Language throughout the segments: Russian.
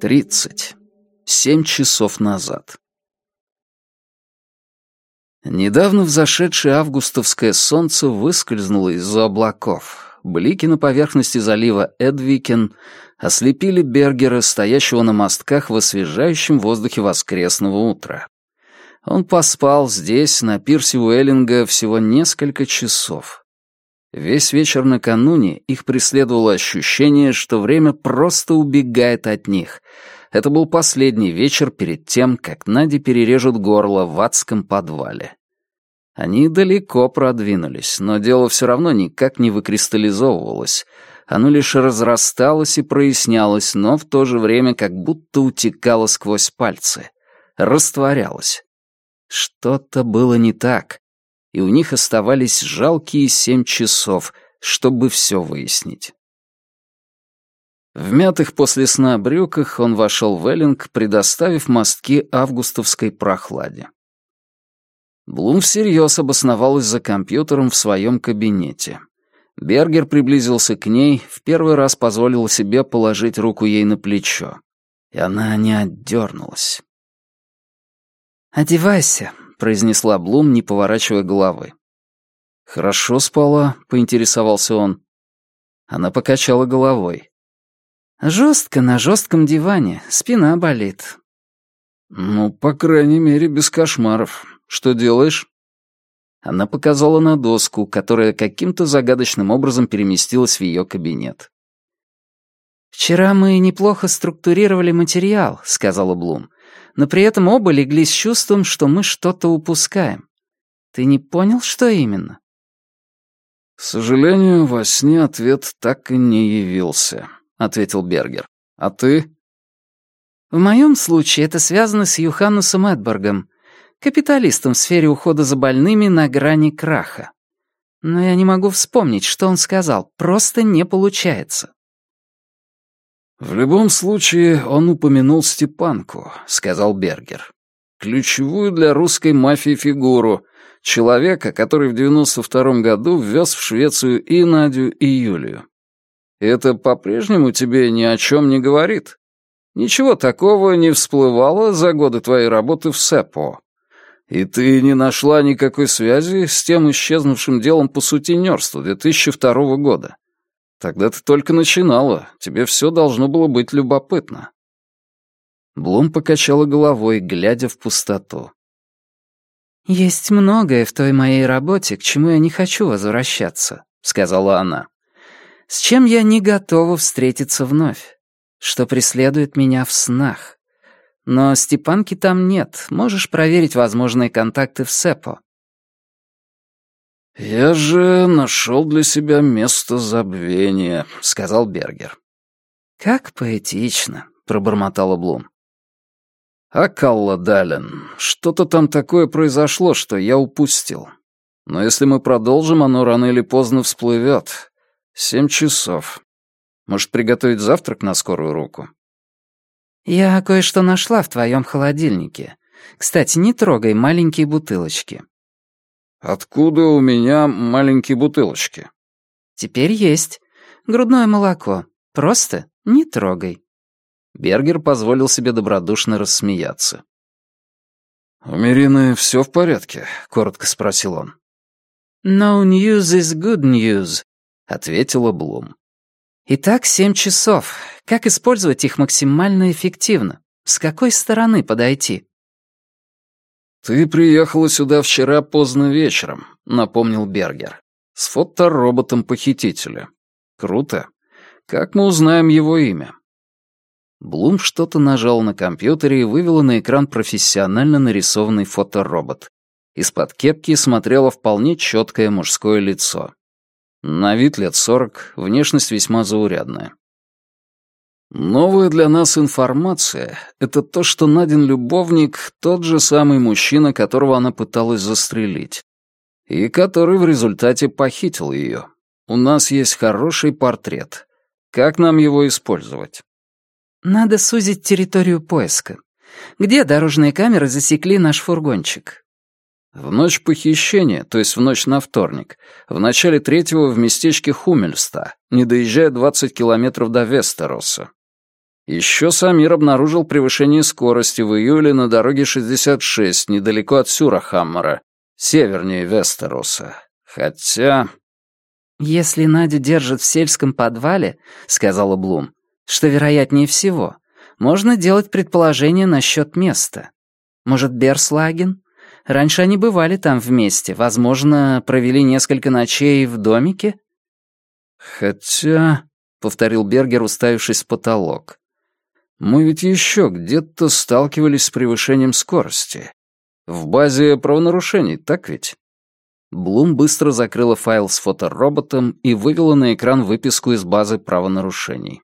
Тридцать. Семь часов назад. Недавно взошедшее августовское солнце выскользнуло из-за облаков. Блики на поверхности залива Эдвикен ослепили Бергера, стоящего на мостках в освежающем воздухе воскресного утра. Он поспал здесь, на пирсе Уэллинга, всего несколько часов. Весь вечер накануне их преследовало ощущение, что время просто убегает от них. Это был последний вечер перед тем, как Наде перережут горло в адском подвале. Они далеко продвинулись, но дело все равно никак не выкристаллизовывалось — оно лишь разрасталось и прояснялось, но в то же время как будто утекало сквозь пальцы, растворялось. Что-то было не так, и у них оставались жалкие семь часов, чтобы все выяснить. В мятых после сна брюках он вошел в Эллинг, предоставив мостки августовской прохладе. Блум всерьез обосновалась за компьютером в своем кабинете. Бергер приблизился к ней, в первый раз позволил себе положить руку ей на плечо. И она не отдернулась. «Одевайся», — произнесла Блум, не поворачивая головы. «Хорошо спала», — поинтересовался он. Она покачала головой. «Жестко на жестком диване, спина болит». «Ну, по крайней мере, без кошмаров. Что делаешь?» Она показала на доску, которая каким-то загадочным образом переместилась в ее кабинет. «Вчера мы неплохо структурировали материал», — сказала Блум, «но при этом оба легли с чувством, что мы что-то упускаем. Ты не понял, что именно?» «К сожалению, во сне ответ так и не явился», — ответил Бергер. «А ты?» «В моем случае это связано с Юханнусом Эдборгом капиталистом в сфере ухода за больными на грани краха. Но я не могу вспомнить, что он сказал, просто не получается. «В любом случае, он упомянул Степанку», — сказал Бергер. «Ключевую для русской мафии фигуру, человека, который в 92-м году ввез в Швецию и Надю, и Юлию. Это по-прежнему тебе ни о чем не говорит? Ничего такого не всплывало за годы твоей работы в СЭПО?» И ты не нашла никакой связи с тем исчезнувшим делом по сутенерству 2002 года. Тогда ты только начинала, тебе все должно было быть любопытно. Блум покачала головой, глядя в пустоту. «Есть многое в той моей работе, к чему я не хочу возвращаться», — сказала она. «С чем я не готова встретиться вновь, что преследует меня в снах. Но Степанки там нет. Можешь проверить возможные контакты в СЭПО. «Я же нашел для себя место забвения», — сказал Бергер. «Как поэтично», — пробормотала Блум. «А Калла Дален, что-то там такое произошло, что я упустил. Но если мы продолжим, оно рано или поздно всплывет. Семь часов. Может, приготовить завтрак на скорую руку?» «Я кое-что нашла в твоем холодильнике. Кстати, не трогай маленькие бутылочки». «Откуда у меня маленькие бутылочки?» «Теперь есть. Грудное молоко. Просто не трогай». Бергер позволил себе добродушно рассмеяться. «У Мирины все в порядке?» — коротко спросил он. «No news is good news», — ответила Блум. Итак, семь часов. Как использовать их максимально эффективно? С какой стороны подойти? «Ты приехала сюда вчера поздно вечером», — напомнил Бергер. «С фотороботом похитителя. Круто. Как мы узнаем его имя?» Блум что-то нажал на компьютере и вывела на экран профессионально нарисованный фоторобот. Из-под кепки смотрело вполне четкое мужское лицо. На вид лет сорок, внешность весьма заурядная. Новая для нас информация — это то, что Надин любовник — тот же самый мужчина, которого она пыталась застрелить, и который в результате похитил ее. У нас есть хороший портрет. Как нам его использовать? Надо сузить территорию поиска. Где дорожные камеры засекли наш фургончик? В ночь похищения, то есть в ночь на вторник, в начале третьего в местечке Хумельста, не доезжая 20 километров до Вестероса. Еще Самир обнаружил превышение скорости в июле на дороге 66, недалеко от Сюрахаммара, севернее Вестероса. Хотя... «Если Надю держат в сельском подвале, — сказала Блум, — что вероятнее всего, можно делать предположение насчет места. Может, Берслаген? Раньше они бывали там вместе, возможно, провели несколько ночей в домике?» «Хотя...» — повторил Бергер, уставившись в потолок. «Мы ведь еще где-то сталкивались с превышением скорости. В базе правонарушений, так ведь?» Блум быстро закрыла файл с фотороботом и вывела на экран выписку из базы правонарушений.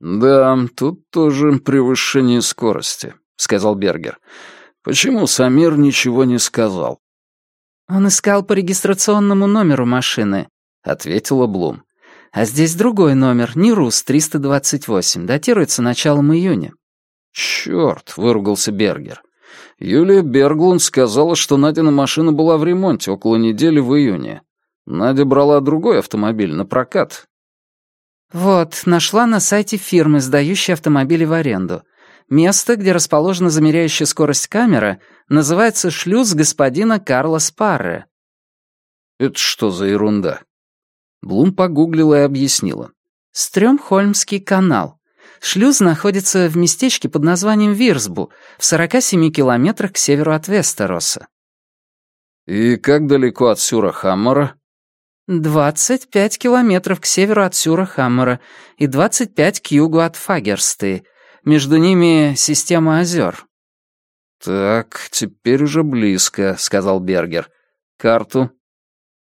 «Да, тут тоже превышение скорости», — сказал Бергер. «Почему Самир ничего не сказал?» «Он искал по регистрационному номеру машины», — ответила Блум. «А здесь другой номер, Нирус-328, датируется началом июня». «Чёрт», — выругался Бергер. Юлия Берглунд сказала, что Надина машина была в ремонте около недели в июне. Надя брала другой автомобиль на прокат. Вот, нашла на сайте фирмы, сдающей автомобили в аренду. Место, где расположена замеряющая скорость камера, называется шлюз господина Карла Спарре. Это что за ерунда? Блум погуглила и объяснила. Стрёмхольмский канал. Шлюз находится в местечке под названием Вирсбу, в 47 километрах к северу от Вестероса. «И как далеко от Сюрахаммара?» «25 километров к северу от Сюрахаммара и 25 к югу от Фагерсты. Между ними система озер». «Так, теперь уже близко», — сказал Бергер. «Карту?»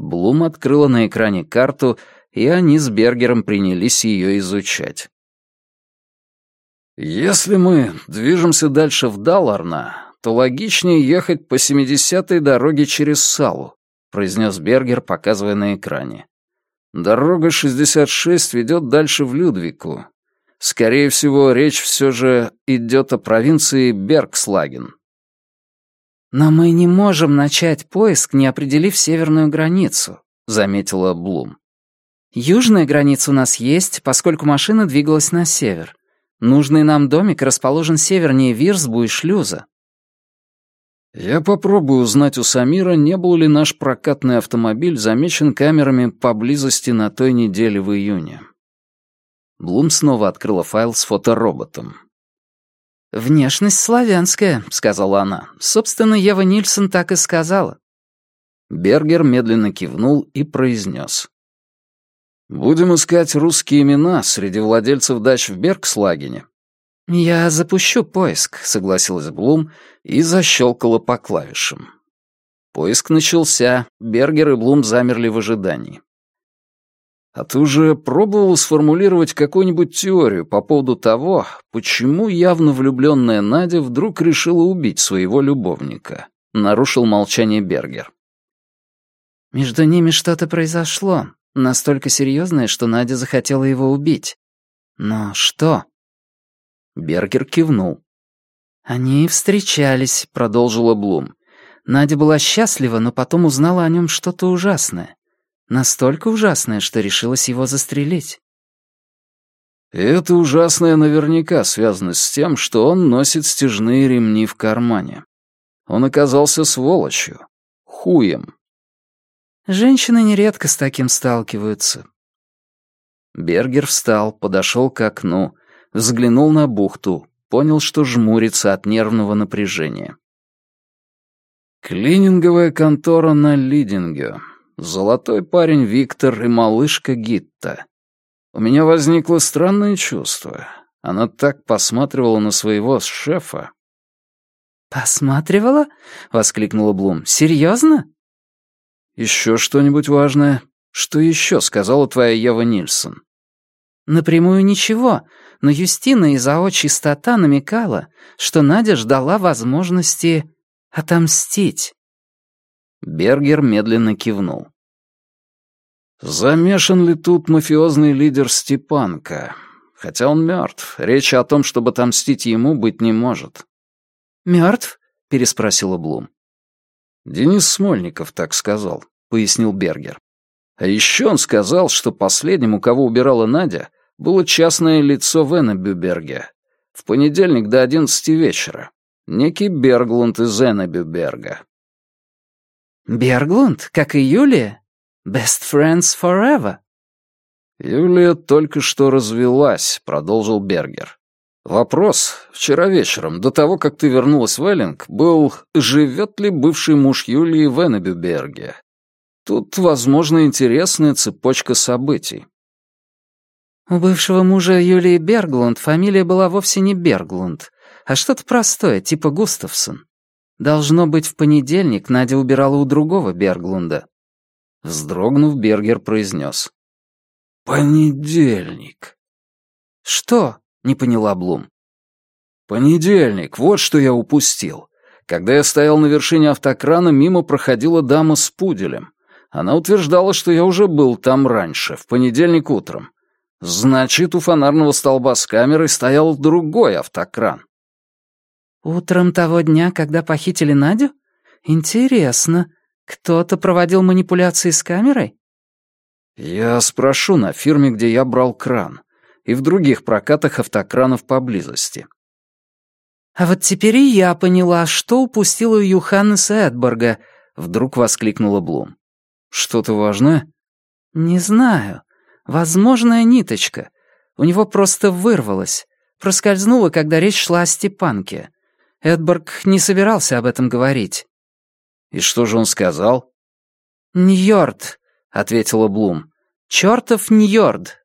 Блум открыла на экране карту, и они с Бергером принялись ее изучать. «Если мы движемся дальше в Далларна, то логичнее ехать по 70-й дороге через Салу», произнес Бергер, показывая на экране. «Дорога 66 ведет дальше в Людвику. Скорее всего, речь все же идет о провинции Бергслаген». «Но мы не можем начать поиск, не определив северную границу», — заметила Блум. «Южная граница у нас есть, поскольку машина двигалась на север. Нужный нам домик расположен севернее Вирсбу и шлюза». «Я попробую узнать у Самира, не был ли наш прокатный автомобиль замечен камерами поблизости на той неделе в июне». Блум снова открыла файл с фотороботом. «Внешность славянская», — сказала она. «Собственно, Ева Нильсон так и сказала». Бергер медленно кивнул и произнес. «Будем искать русские имена среди владельцев дач в Бергслагене». «Я запущу поиск», — согласилась Блум и защелкала по клавишам. Поиск начался, Бергер и Блум замерли в ожидании. «А ты уже пробовал сформулировать какую-нибудь теорию по поводу того, почему явно влюбленная Надя вдруг решила убить своего любовника?» — нарушил молчание Бергер. «Между ними что-то произошло», Настолько серьезное, что Надя захотела его убить. Но что? Бергер кивнул. «Они встречались», — продолжила Блум. Надя была счастлива, но потом узнала о нем что-то ужасное. Настолько ужасное, что решилась его застрелить. это ужасное наверняка связано с тем, что он носит стяжные ремни в кармане. Он оказался сволочью, хуем, Женщины нередко с таким сталкиваются. Бергер встал, подошел к окну, взглянул на бухту, понял, что жмурится от нервного напряжения. Клининговая контора на Лидинге. Золотой парень Виктор и малышка Гитта. У меня возникло странное чувство. Она так посматривала на своего шефа. «Посматривала?» — воскликнула Блум. «Серьезно?» «Еще что-нибудь важное? Что еще сказала твоя Ева Нильсон?» «Напрямую ничего, но Юстина из АО «Чистота» намекала, что Надя ждала возможности отомстить». Бергер медленно кивнул. «Замешан ли тут мафиозный лидер Степанка? Хотя он мертв. Речи о том, чтобы отомстить ему, быть не может». «Мертв?» — переспросила Блум. Денис Смольников так сказал, пояснил Бергер. А еще он сказал, что последним, у кого убирала Надя, было частное лицо в Эннебюберге. В понедельник до одиннадцати вечера. Некий Берглунд из Эннебюберга. «Берглунд, как и Юлия? Best friends forever?» «Юлия только что развелась», — продолжил Бергер. «Вопрос вчера вечером, до того, как ты вернулась в Эллинг, был, живет ли бывший муж Юлии в Эннебюберге. Тут, возможно, интересная цепочка событий». У бывшего мужа Юлии Берглунд фамилия была вовсе не Берглунд, а что-то простое, типа Густавсон. Должно быть, в понедельник Надя убирала у другого Берглунда. Вздрогнув, Бергер произнес. «Понедельник». «Что?» — не поняла Блум. «Понедельник, вот что я упустил. Когда я стоял на вершине автокрана, мимо проходила дама с пуделем. Она утверждала, что я уже был там раньше, в понедельник утром. Значит, у фонарного столба с камерой стоял другой автокран. Утром того дня, когда похитили Надю? Интересно. Кто-то проводил манипуляции с камерой? Я спрошу на фирме, где я брал кран, и в других прокатах автокранов поблизости. А вот теперь и я поняла, что упустила у Юханнеса Эдборга, вдруг воскликнула Блум. Что-то важное? Не знаю. Возможная ниточка. У него просто вырвалась. Проскользнула, когда речь шла о Степанке. Эдборг не собирался об этом говорить. «И что же он сказал?» «Ньорд», — ответила Блум. «Чёртов Ньорд.